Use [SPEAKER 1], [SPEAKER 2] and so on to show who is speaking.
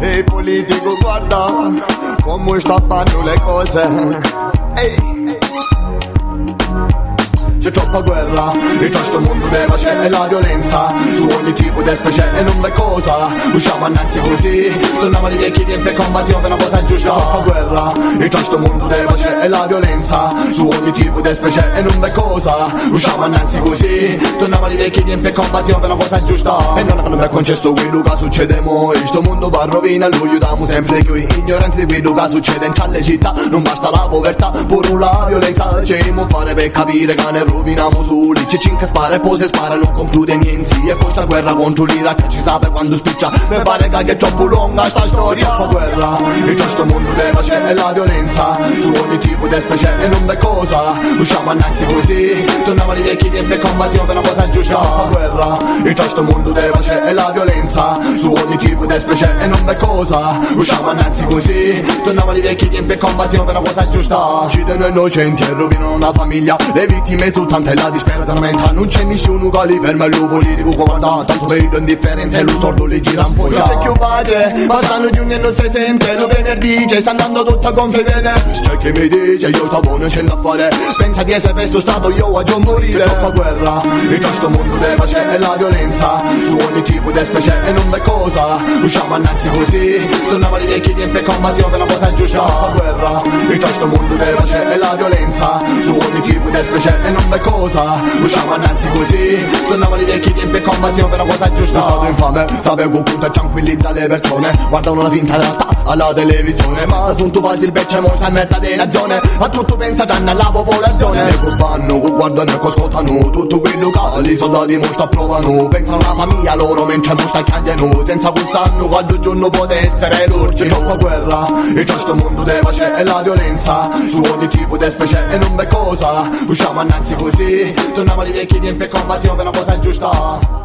[SPEAKER 1] Ehi politico guarda come stappano le cose. Ehi. c'è troppa guerra. In questo mondo deve c'è la violenza Su ogni tipo di specie e non è cosa. Usciamo annanzi così Torniamo ai vecchi tempi e combattiamo per una cosa giusta. Troppa guerra. In questo mondo deve c'è la violenza Su ogni tipo di specie e non è cosa. Usciamo annanzi così Torniamo ai vecchi tempi e combattiamo per una cosa giusta. E non mai concesso quello che succede mo. Sto mondo va a rovina Lui aiutiamo sempre qui. Ignoranti di quello che succede in città. Non basta la povertà Pure la violenza C'è fare per capire che ne roviniamo soli. C'è cinque spara e poi se spara non conclude niente. E poi sta guerra contro l'Iraq ci sa per quando spiccia. Mi pare che è troppo lunga sta storia Troppa guerra. In questo mondo deve c'è la violenza. Su ogni tipo di specie e non è cosa. Usciamo annanzi così. Torniamo ai vecchi tempi e combattiamo per una cosa giusta. Troppa guerra. In questo mondo deve c'è la violenza specie e non è cosa. Usciamo annanzi così Torniamo ai vecchi tempi e combattiamo per una cosa giusta. Uccidono innocenti e rovinano una famiglia. Le vittime soltanto e la disperatamente Non c'è nessuno che li ferma il lupo li dico guarda Tanto periodo indifferente lo sordo li gira un po' Non c'è più pace ma stanno giugno e non si sente Lo venerdì c'è sta andando tutto con fedele. C'è chi mi dice io sto buono c'è da fare. Pensa di essere questo stato io a già morire. C'è troppa guerra in questo mondo deve c'è la violenza. Su ogni tipo di specie e non è cosa Usciamo annanzi così. Torniamo ai vecchi tempi e combattiamo per una cosa giusta. Troppa guerra in questo mondo deve c'è la violenza. Su ogni di specie e non è cosa. Usciamo annanzi così Torniamo ai vecchi tempi e combattiamo per una cosa giusta. Lo stato infame sapevo punto tranquillizza le persone. Guardano la finta realtà alla televisione. Ma sono tu falsi il becce mo sta merda della zona. A tutto pensa danno alla popolazione. E fanno, che guardano e ascoltano Tutto quello che i soldati mo sta provano Pensano alla famiglia loro mentre mo sta cambiano Senza quest'anno qualche giorno può essere l'orge Troppa guerra in questo mondo deve c'è la violenza. Su ogni tipo di specie e non è cosa Usciamo annanzi così. Torniamo ai vecchi tempi e combattiamo per una cosa giusta